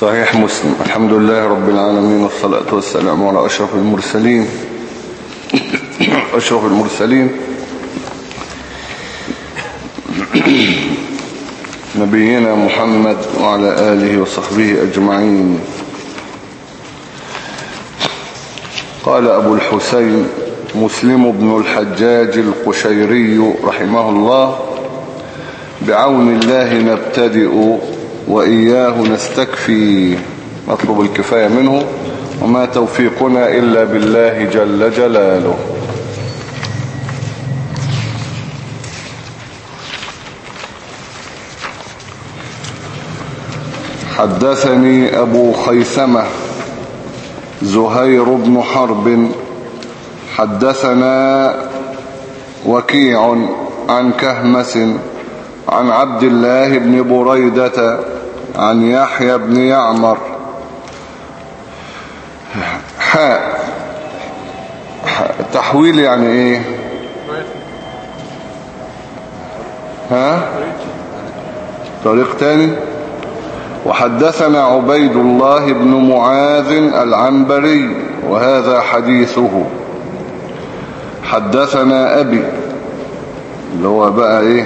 صحيح مسلم. الحمد لله رب العالمين والصلاة والسلام على أشرف المرسلين. أشرف المرسلين. نبينا محمد وعلى آله وصحبه أجمعين. قال أبو الحسين مسلم بن الحجاج القشيري رحمه الله بعون الله نبتدئ وإياه نستكفي. نطلب الكفاية منه. وما توفيقنا إلا بالله جل جلاله. حدثني أبو خيثمة زهير بن حرب. حدثنا وكيع عن كهمس عن عبد الله بن بريدة عن يحيى بن يعمر. حاء تحويل يعني إيه؟ ها؟ طريق تاني. وحدثنا عبيد الله بن معاذ العنبري وهذا حديثه. حدثنا أبي اللي هو بقى إيه؟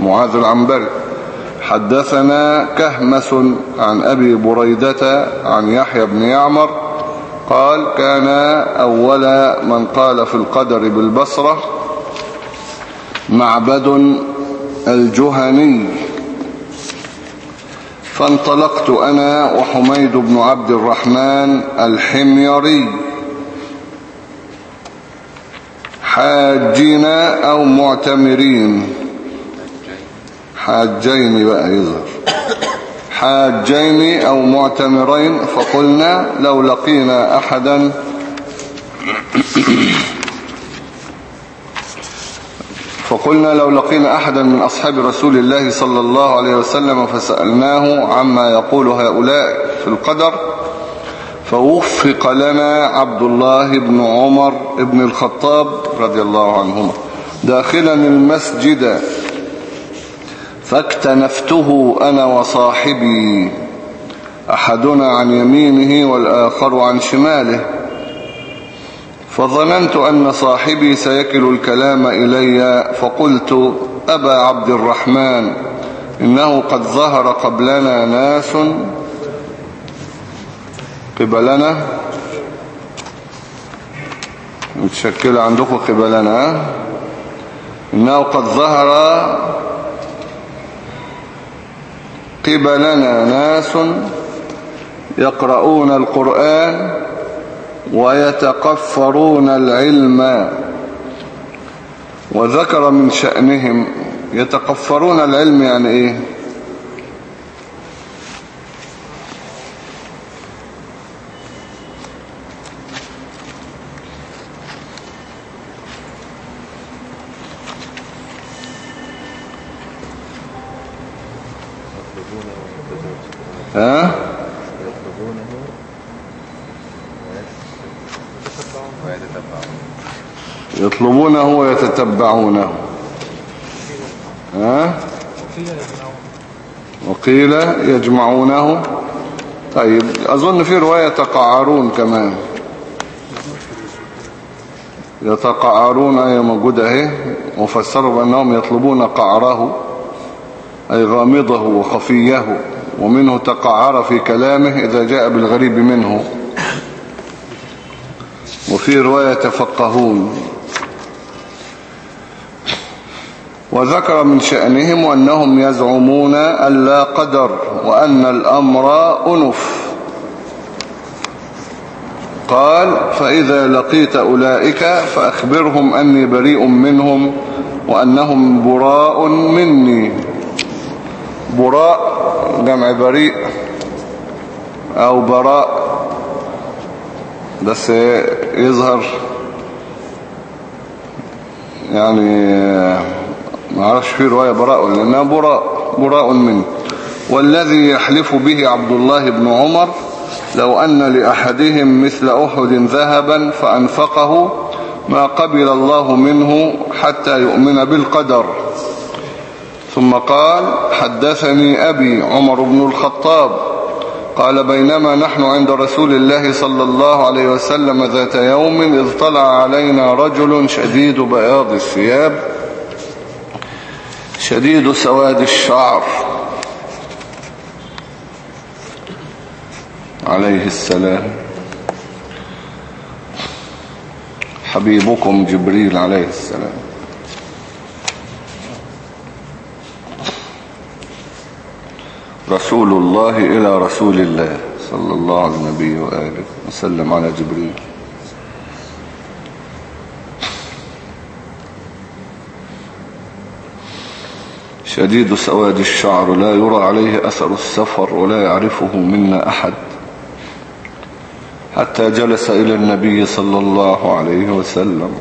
معاذ العنبري. حدثنا كهمس عن أبي بريدة عن يحيى بن يعمر قال كان أول من قال في القدر بالبصرة معبد الجهني. فانطلقت أنا وحميد بن عبد الرحمن الحميري. حاجين أو معتمرين. حاجين بقى يظهر. حاجين أو معتمرين فقلنا لو لقينا أحدا فقلنا لو لقينا أحدا من أصحاب رسول الله صلى الله عليه وسلم فسألناه عما يقول هؤلاء في القدر فوفق لنا عبد الله بن عمر بن الخطاب رضي الله عنهما. داخلا المسجد فاكتنفته أنا وصاحبي أحدنا عن يمينه والآخر عن شماله. فظننت أن صاحبي سيكل الكلام إلي فقلت أبا عبد الرحمن إنه قد ظهر قبلنا ناس قبلنا. متشكلة عندكم قبلنا. إنه قد ظهر قبلنا ناس يقرؤون القرآن ويتقفرون العلم وذكر من شأنهم. يتقفرون العلم يعني إيه؟ يطلبونه ويتتبعونه. ها؟ وقيل يجمعونه. طيب أظن في رواية يتقعرون كمان يتقعرون أي موجودة أهي وفسروا بأنهم يطلبون قعره أي غامضه وخفيه ومنه تقعر في كلامه إذا جاء بالغريب منه. وفي رواية تفقهون وذكر من شأنهم أنهم يزعمون أن لا قدر وأن الأمر أنف. قال فإذا لقيت أولئك فأخبرهم أني بريء منهم وأنهم براء مني. براء جمع بريء أو براء. بس يظهر. يعني ما عرفش فيه رواية براء لأنها براء براء منه. والذي يحلف به عبد الله بن عمر لو أن لأحدهم مثل أحد ذهبا فأنفقه ما قبل الله منه حتى يؤمن بالقدر. ثم قال حدثني أبي عمر بن الخطاب قال بينما نحن عند رسول الله صلى الله عليه وسلم ذات يوم إذ طلع علينا رجل شديد بياض الثياب شديد سواد الشعر عليه السلام. حبيبكم جبريل عليه السلام. رسول الله إلى رسول الله صلى الله على النبي وآله وسلم على جبريل. شديد سواد الشعر لا يرى عليه أثر السفر ولا يعرفه منا أحد. حتى جلس إلى النبي صلى الله عليه وسلم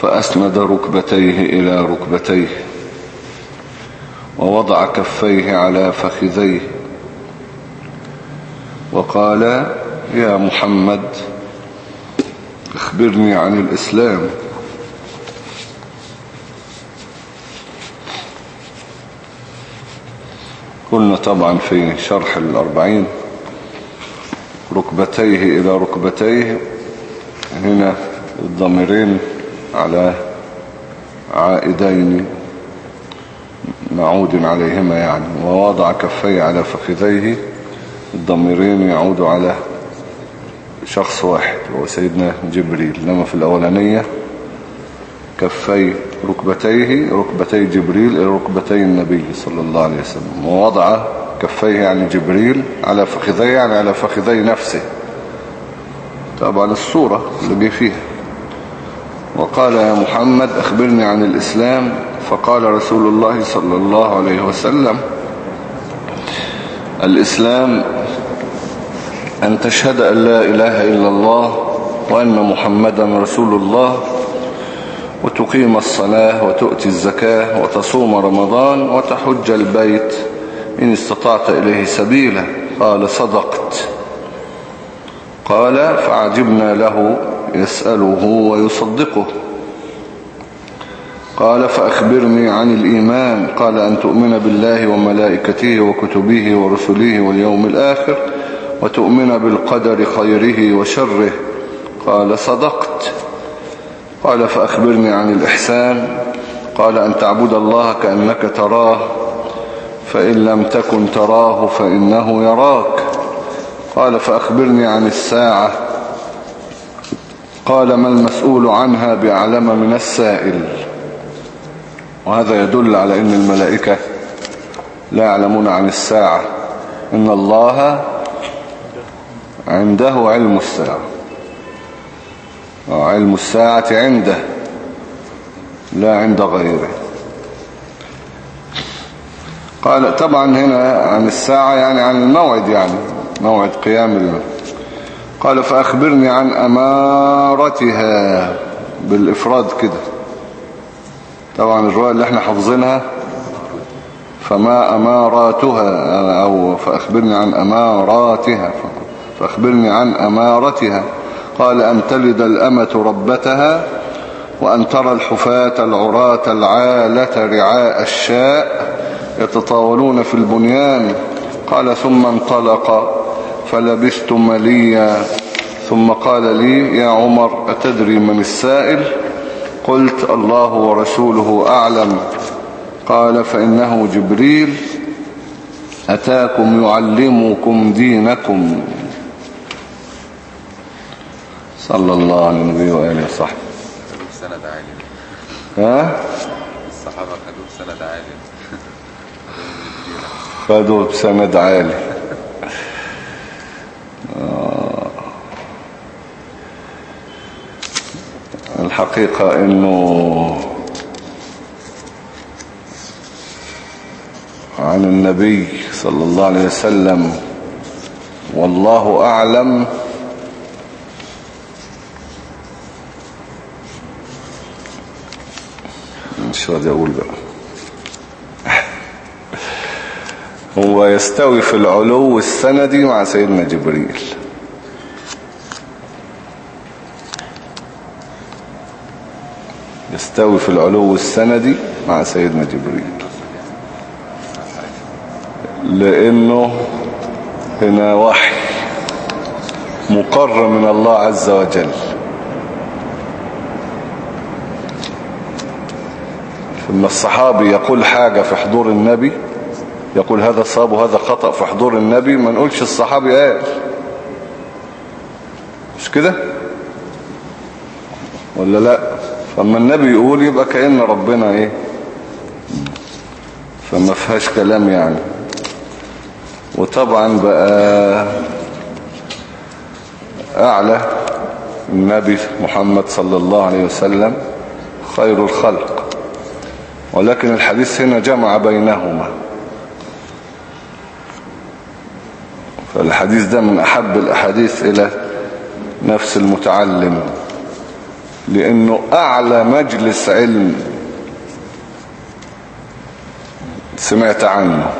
فأسند ركبتيه إلى ركبتيه. ووضع كفيه على فخذيه وقال يا محمد اخبرني عن الإسلام قلنا طبعا في شرح الأربعين ركبتيه إلى ركبتيه هنا الضميرين على عائدين معود عليهما يعني ووضع كفيه على فخذيه الضميرين يعود على شخص واحد وهو سيدنا جبريل. لما في الأولانية كفي ركبتيه ركبتي جبريل إلى ركبتي النبي صلى الله عليه وسلم. ووضع كفيه يعني جبريل على فخذيه يعني على فخذي نفسه. طبعا الصورة اللي فيها. وقال يا محمد أخبرني عن الإسلام فقال رسول الله صلى الله عليه وسلم الإسلام أن تشهد أن لا إله إلا الله وأن محمدا رسول الله وتقيم الصلاة وتؤتي الزكاة وتصوم رمضان وتحج البيت إن استطعت إليه سبيلا. قال صدقت. قال فعجبنا له يسأله ويصدقه. قال فأخبرني عن الإيمان. قال أن تؤمن بالله وملائكته وكتبه ورسله واليوم الآخر وتؤمن بالقدر خيره وشره. قال صدقت. قال فأخبرني عن الإحسان. قال أن تعبد الله كأنك تراه. فإن لم تكن تراه فإنه يراك. قال فأخبرني عن الساعة. قال ما المسؤول عنها بأعلم من السائل. وهذا يدل على أن الملائكة لا يعلمون عن الساعة. إن الله عنده علم الساعة. علم الساعة عنده لا عند غيره. قال طبعا هنا عن الساعة يعني عن الموعد يعني موعد قيام الله قال فأخبرني عن أمارتها بالإفراد كده. طبعا الرواية اللي إحنا حافظينها فما أماراتها أو فأخبرني عن أماراتها فأخبرني عن أمارتها. قال أن تلد الأمة ربتها وأن ترى الحفاة العراة العالة رعاء الشاء يتطاولون في البنيان. قال ثم انطلق فلبثت مليا. ثم قال لي يا عمر أتدري من السائل؟ قلت الله ورسوله أعلم. قال فإنه جبريل أتاكم يعلمكم دينكم. صلى الله على النبي وآله وصحبه. سند عالي ها؟ الصحابة خدوه سند عالي خدوا بسند عالي. الحقيقة إنه عن النبي صلى الله عليه وسلم والله أعلم مش راضي أقول بقى. هو يستوي في العلو السندي مع سيدنا جبريل. يستوي في العلو السندي مع سيدنا جبريل. لأنه هنا وحي مقر من الله عز وجل. لما الصحابي يقول حاجة في حضور النبي يقول هذا صاب وهذا خطأ في حضور النبي ما نقولش الصحابي قال. مش كده؟ ولا لا؟ فما النبي يقول يبقى كأن ربنا إيه فما فيهاش كلام يعني. وطبعا بقى أعلى النبي محمد صلى الله عليه وسلم خير الخلق. ولكن الحديث هنا جمع بينهما. فالحديث ده من أحب الأحاديث إلى نفس المتعلم. لأنه أعلى مجلس علم. سمعت عنه.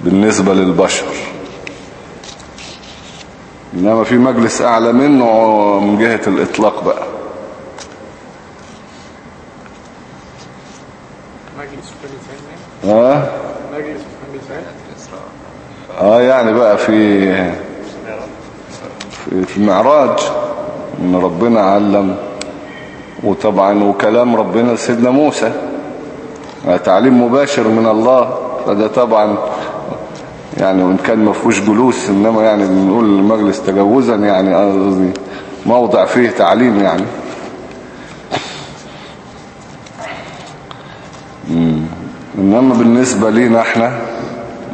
بالنسبة للبشر. إنما في مجلس أعلى منه من جهة الإطلاق بقى. مجلس ها؟ مجلس الإسراء آه يعني بقى في في, المعراج إن ربنا علم وطبعا وكلام ربنا لسيدنا موسى تعليم مباشر من الله فده طبعا يعني وإن كان ما فيهوش جلوس إنما يعني بنقول المجلس تجوزا يعني قصدي موضع فيه تعليم يعني مم. إنما بالنسبة لينا إحنا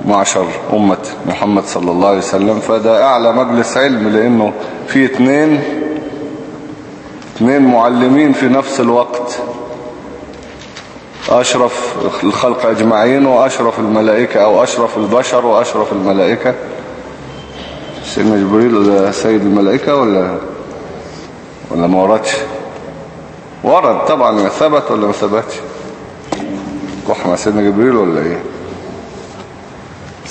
معشر أمة محمد صلى الله عليه وسلم. فده أعلى مجلس علم لأنه في اتنين اتنين معلمين في نفس الوقت. أشرف الخلق أجمعين وأشرف الملائكة أو أشرف البشر وأشرف الملائكة. سيدنا جبريل سيد الملائكة ولا ولا ما وردش؟ ورد طبعا ثبت ولا ما ثبتش؟ كح مع سيدنا جبريل ولا إيه؟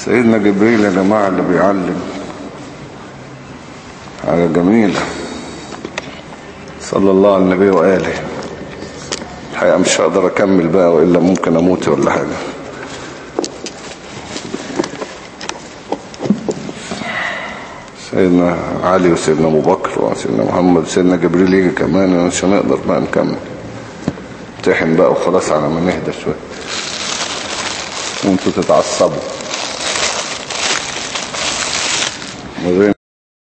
سيدنا جبريل يا جماعة اللي بيعلم. حاجة جميلة. صلى الله على النبي وآله. الحقيقة مش هقدر أكمل بقى وإلا ممكن أموت ولا حاجة. سيدنا علي وسيدنا أبو بكر وسيدنا محمد وسيدنا جبريل يجي كمان مش هنقدر بقى نكمل. امتحن بقى وخلاص على ما نهدى شوية. وانتوا تتعصبوا. Nos vemos.